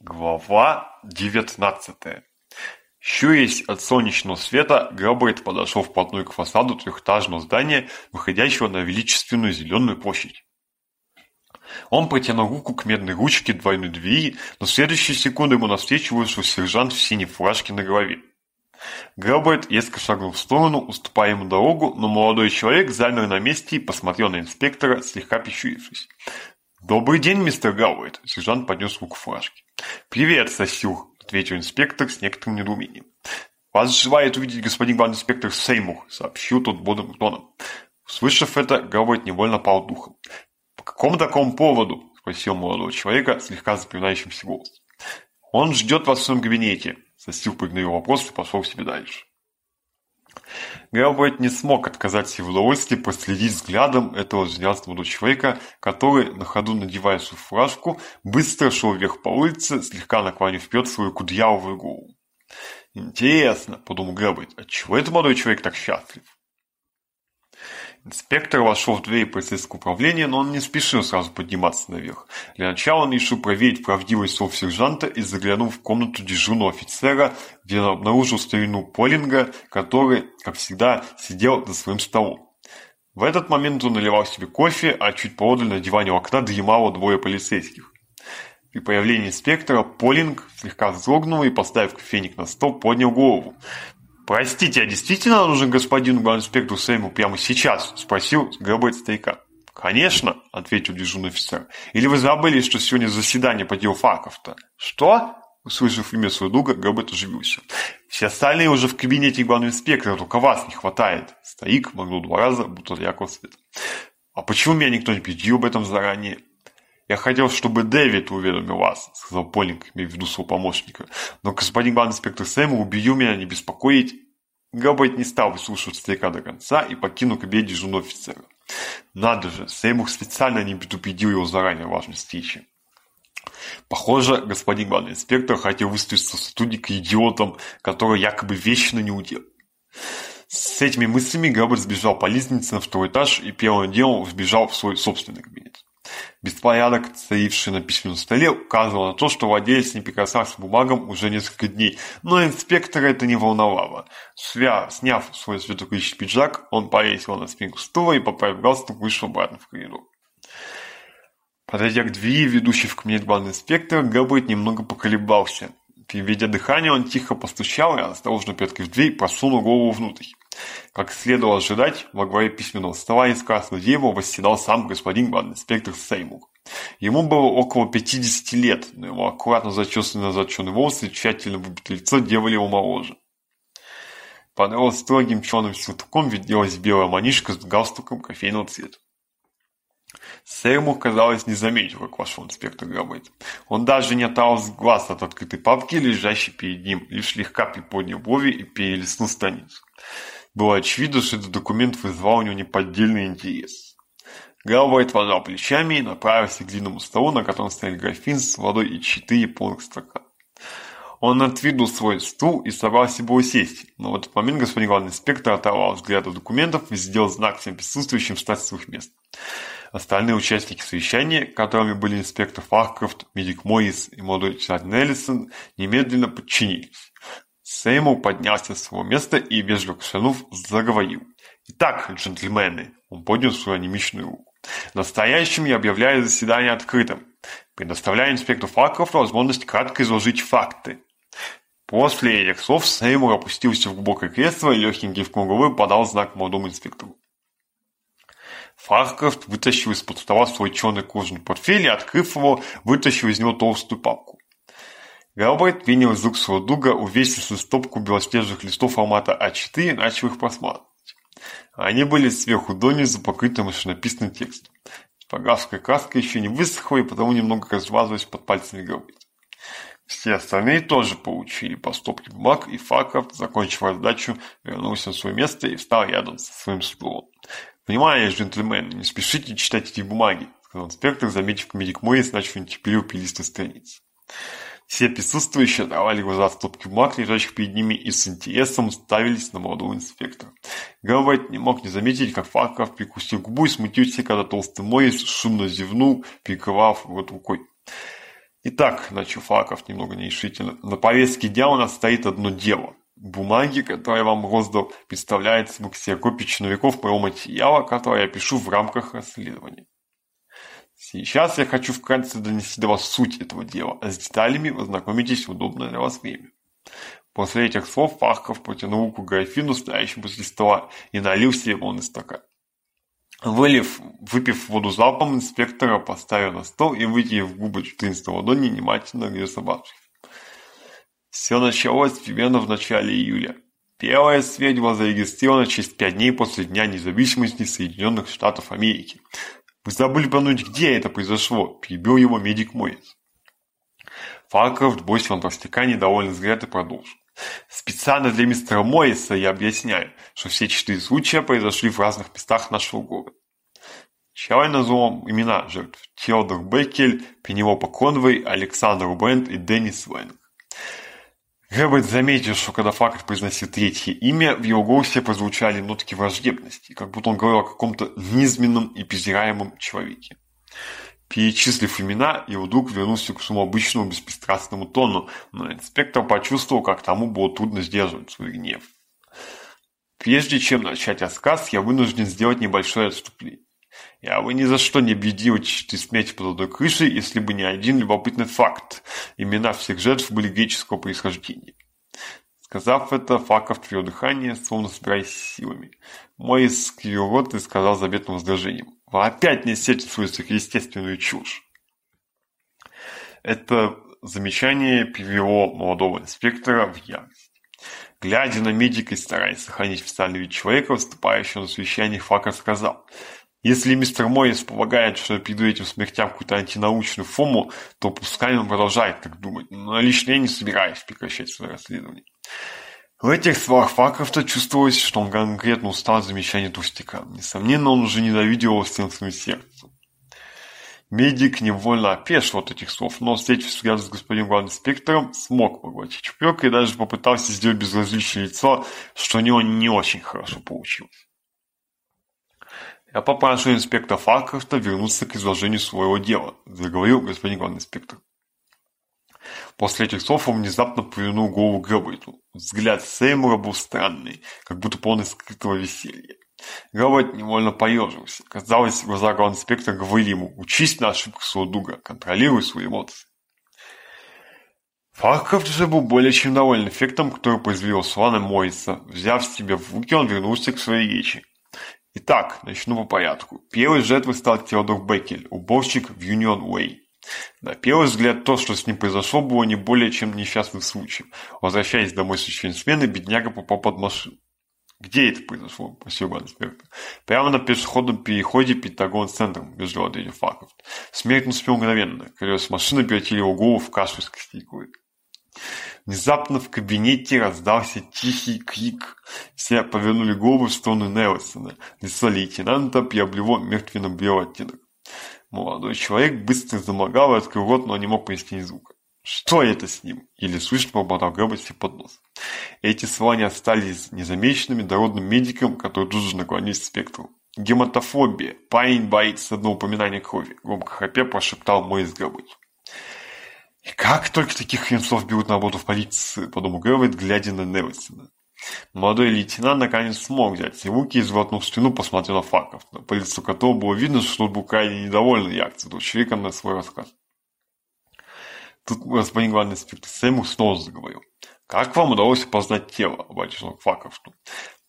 Глава девятнадцатая. Щурясь от солнечного света, Габбард подошел вплотную к фасаду трехэтажного здания, выходящего на величественную зеленую площадь. Он протянул руку к медной ручке двойной двери, но в следующую секунду ему навстречу вышел сержант в синей фуражке на голове. Габбард резко шагнул в сторону, уступая ему дорогу, но молодой человек замер на месте и посмотрел на инспектора, слегка пищурившись добрый день мистер гауэйт сержант поднес руку к привет сосю ответил инспектор с некоторым недоумением. Вас желает увидеть господин главный инспектор сеймур сообщил тот бодрым тоном. Услышав это гауэйт невольно пал духом. По какому такому поводу спросил молодого человека слегка запоминающимся голосом. Он ждет вас в своем кабинете. Сосил поигнорил вопрос и пошел себе дальше. Гэлбрайт не смог отказать в удовольствии последить взглядом этого взглядного человека, который, на ходу надевая свою фуражку, быстро шел вверх по улице, слегка наклонив вперед свою кудрявую голову. «Интересно», — подумал Гэлбрайт, — «отчего этот молодой человек так счастлив?» Инспектор вошел в дверь полицейского управления, но он не спешил сразу подниматься наверх. Для начала он решил проверить правдивость слов сержанта и заглянул в комнату дежурного офицера, где он обнаружил старину Полинга, который, как всегда, сидел за своим столом. В этот момент он наливал себе кофе, а чуть поодаль на диване у окна дремало двое полицейских. При появлении инспектора Полинг слегка вздрогнул и, поставив кофейник на стол, поднял голову. «Простите, а действительно нужен господин главинспектору Сэму прямо сейчас?» – спросил гробовец старика. «Конечно», – ответил дежурный офицер. «Или вы забыли, что сегодня заседание по делу Фарков-то?» «Что?» – услышав имя своего друга, Гробет оживился. «Все остальные уже в кабинете главного инспектора, только вас не хватает!» Старик моргнул два раза, будто яркого света. «А почему меня никто не предупредил об этом заранее?» «Я хотел, чтобы Дэвид уведомил вас», — сказал Полинг, имея в виду своего помощника. «Но господин главный инспектор Сэм убью меня, не беспокоить». Габбайт не стал выслушивать старика до конца и покинул кабинет дежурного офицера. Надо же, Сеймур специально не предупредил его заранее важной встречи. Похоже, господин главный инспектор хотел выставить сотрудника идиотом, который якобы вечно не удел. С этими мыслями Габбард сбежал по лестнице на второй этаж и первым делом сбежал в свой собственный кабинет. Беспорядок, царивший на письменном столе, указывал на то, что владелец не прикасался к бумагам уже несколько дней, но инспектора это не волновало. Свя... Сняв свой светокрыщий пиджак, он повесил на спинку стула и, поправив галстук, вышел обратно в коридор. Подойдя к двери, ведущей в кабинет главного инспектора, Габбайт немного поколебался. Переведя дыхание, он тихо постучал и, осторожно приоткрыв дверь, просунул голову внутрь. Как следовало ожидать, во главе письменного стола из Красного Дерева восседал сам господин главный инспектор Сеймур. Ему было около 50 лет, но его аккуратно зачесанные назад черные волосы и тщательно выбитое лицо делали его моложе. Под его строгим черным сюртуком виделась белая манишка с галстуком кофейного цвета. Сэму, казалось, не заметил, как вошел инспектор Габбайт. Он даже не оторвал глаз от открытой папки, лежащей перед ним, лишь слегка приподнял брови и перелистнул страницу. Было очевидно, что этот документ вызвал у него неподдельный интерес. Галвай пожал плечами и направился к длинному столу, на котором стояли графин с водой и четыре полных стакана. Он отвидел свой стул и собрался его сесть, но в этот момент господин главный инспектор оторвал взгляд от документов и сделал знак всем присутствующим встать с своих мест. Остальные участники совещания, которыми были инспектор Фаркрафт, медик Моис и молодой человек Неллисон, немедленно подчинились. Сейму поднялся с своего места и, вежливо кашлянув, заговорил. «Итак, джентльмены!» Он поднял свою анимичную руку. «Настоящим я объявляю заседание открытым, Предоставляю инспектору Факрофу возможность кратко изложить факты». После этих слов Сеймур опустился в глубокое кресло и легким кивком головы подал знак молодому инспектору. Фаркрафт вытащил из-под стола свой черный кожаный портфель и, открыв его, вытащил из него толстую папку. Галбрайт принял из рук своего друга, увесистую стопку белоснежных листов формата А4 и начал их просматривать. Они были сверху донизу покрыты машинописным текстом. Типографская краска еще не высохла и потому немного размазывалась под пальцами Галбрайта. Все остальные тоже получили по стопке бумаг, и Фаркрафт, закончив раздачу, вернулся на свое место и встал рядом со своим супругом. «Внимание, джентльмены, не спешите читать эти бумаги», — сказал инспектор, заметив комедик Моррис, начал нетерпеливо перелистывать страницы. Все присутствующие давали глаза в стопки бумаг, лежащих перед ними, и с интересом ставились на молодого инспектора. Гэлвайт не мог не заметить, как Фарков прикусил губу и смутился, когда толстый Морис шумно зевнул, прикрывав вот рукой. Итак, начал Фарков немного нерешительно, на повестке дня у нас стоит одно дело. Бумаги, которые я вам роздал, представляет собой ксерокопию черновиков моего материала, который я пишу в рамках расследования. Сейчас я хочу вкратце донести до вас суть этого дела, а с деталями вы ознакомитесь в удобное для вас время. После этих слов Пахков протянул руку графину, стоящему после стола, и налил себе полный стакан. Вылив, выпив воду залпом, инспектора поставил на стол и, вытянув губы 14 ладони, внимательно ее собравшись. Все началось примерно в начале июля. Первая сеть была зарегистрирована через пять дней после Дня независимости Соединенных Штатов Америки. Мы забыли упомянуть, где это произошло, перебил его медик Моец. Фалков бросил на стекане, недовольный взгляд и продолжил. Специально для мистера Моиса я объясняю, что все четыре случая произошли в разных местах нашего города. Сначала назовем имена жертв. Теодор Беккель, Пенелопа Конвей, Александр Брент и Деннис Венг. Гэббет заметил, что когда Факр произносил третье имя, в его голосе прозвучали нотки враждебности, как будто он говорил о каком-то низменном и презираемом человеке. Перечислив имена, его друг вернулся к своему обычному беспристрастному тону, но инспектор почувствовал, как тому было трудно сдерживать свой гнев. Прежде чем начать рассказ, я вынужден сделать небольшое отступление. Я бы ни за что не объедил сметь под крышей, если бы не один любопытный факт. Имена всех жертв были греческого происхождения. Сказав это, Факов твое дыхание, словно собираясь силами. Мой рот и сказал заветным возражением. Вы опять несете свою сверхъестественную чушь. Это замечание привело молодого инспектора в ярость. Глядя на медика и стараясь сохранить официальный вид человека, выступающего на совещании, Факов сказал – если мистер Моррис полагает, что я перед этим смертям какую-то антинаучную фому, то пускай он продолжает так думать, но лично я не собираюсь прекращать свое расследование. В этих словах Факрофта чувствовалось, что он конкретно устал от замечания Туштика. Несомненно, он уже ненавидел его всем своим сердцем. Медик невольно опешил от этих слов, но, встретившись рядом с господином главным инспектором, смог поглотить чупрек и даже попытался сделать безразличное лицо, что у него не очень хорошо получилось. Я попрошу инспектора Фаркрафта вернуться к изложению своего дела, — заговорил господин главный инспектор. После этих слов он внезапно повернул голову к Роберту. Взгляд Сеймура был странный, как будто полный скрытого веселья. Роберт невольно поежился. Казалось, глаза главного инспектора говорили ему «Учись на ошибках своего друга, контролируй свои эмоции». Фаркрафт же был более чем доволен эффектом, который произвел Слана Мойса. Взяв себя в руки, он вернулся к своей речи. Итак, начну по порядку. Первой жертвой стал Теодор Беккель, уборщик в Union Way. На первый взгляд, то, что с ним произошло, было не более чем несчастным случаем. Возвращаясь домой со смены, бедняга попал под машину. Где это произошло? Спасибо, инспектор. Прямо на пешеходном переходе Пентагон-центром, между ряд факов. Смерть наступила мгновенно. Колеса машины превратили его голову в кашу с костякой. Внезапно в кабинете раздался тихий крик. Все повернули голову в сторону Нелсона. Лицо лейтенанта приобрело мертвенно-белый оттенок. Молодой человек быстро заморгал и открыл рот, но не мог произнести ни звука. «Что это с ним?» — еле слышно пробормотал Грэббет себе под нос. Эти слова не остались незамеченными дородным медиком, который тут же наклонился к спектру. «Гематофобия. Парень боится одного упоминания крови», — громко хапе прошептал мой из и как только таких юнцов берут на работу в полицию, подумал Гэвид, глядя на Невельсона. Молодой лейтенант наконец смог взять все руки и сглотнув спину, посмотрел на Факов. по лицу которого было видно, что тот был крайне недоволен реакцией дочериком на свой рассказ. Тут господин главный инспектор Сэму снова заговорил. «Как вам удалось опознать тело?» – обратился к Факовту.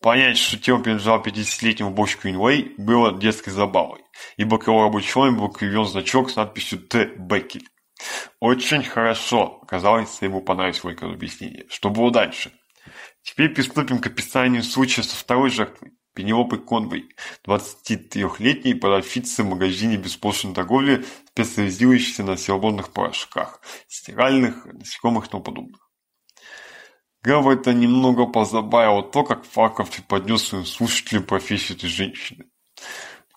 Понять, что тело принадлежало 50-летнему бочку Инвей, было детской забавой, ибо к его рабочему был кривен значок с надписью «Т. Беккель». Очень хорошо, казалось ему понравилось его объяснение. Что было дальше? Теперь приступим к описанию случая со второй жертвой. Пенелопы Конвой, 23-летней парафицы в магазине беспошлиной торговли, специализирующейся на свободных порошках, стиральных, насекомых и тому подобных. Гава это немного позабавило то, как Факов преподнес своим слушателям профессию этой женщины.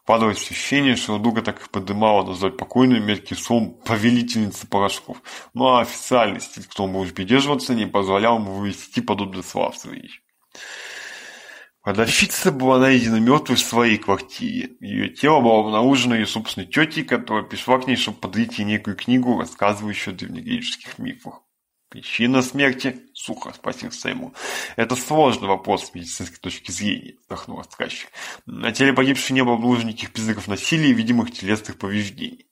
Падалось ощущение, что дуга так их подымала назвать покойную мерки сон повелительницы порошков, но официальный стиль, кто мог придерживаться, не позволял ему вывести подобные слова в. Продавщица была найдена мертвой в своей квартире. Ее тело было обнаружено ее собственной тетей, которая пришла к ней, чтобы подарить ей некую книгу, рассказывающую о древнегреческих мифах. Причина смерти — сухо спросил Сэму. «Это сложный вопрос с медицинской точки зрения», — вздохнул рассказчик. «На теле погибшего не было обнаружено никаких признаков насилия и видимых телесных повреждений.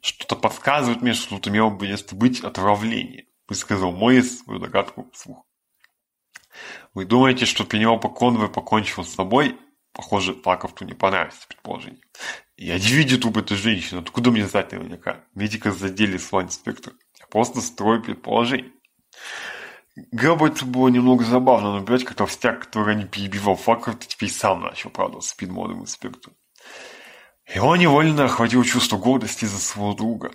Что-то подсказывает мне, что тут имело бы место быть отравление», — высказал Морис свою догадку вслух. «Вы думаете, что Пенелопа Конвой покончил с собой?» Похоже, Плаковту не понравится предположение. «Я не видел труп этой женщины, откуда мне знать наверняка?» Медика задели слон инспектора. Просто строй предположений. Габбайт было немного забавно но наблюдать, как толстяк, который не перебивал факторов, теперь сам начал правдаться перед молодым И он невольно охватило чувство гордости за своего друга.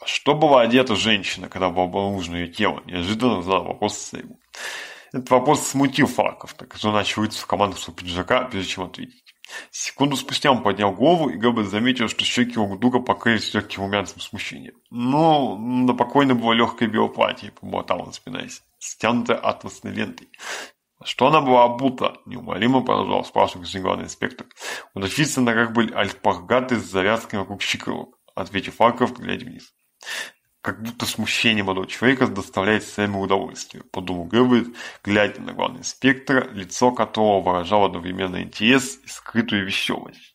А что была одета женщина, когда было обнаружено ее тело? Неожиданно задал вопрос Сейму. Этот вопрос смутил Факов, так что он начал рыться в команду своего пиджака, прежде чем ответить. Секунду спустя он поднял голову, и Гэббет заметил, что щеки у Дуга покрылись легким румянцем смущения. Но ну, на покойно было легкое белое платье, помотал он, спинаясь, стянутое атласной лентой. Что она была обута, неумолимо продолжал спрашивать главный инспектор. У на как были альпаргаты с завязками вокруг щиколок, ответил Фарков, глядя вниз как будто смущение молодого человека доставляет своими удовольствие. Подумал Гэмбит, глядя на главного инспектора, лицо которого выражало одновременно интерес и скрытую веселость.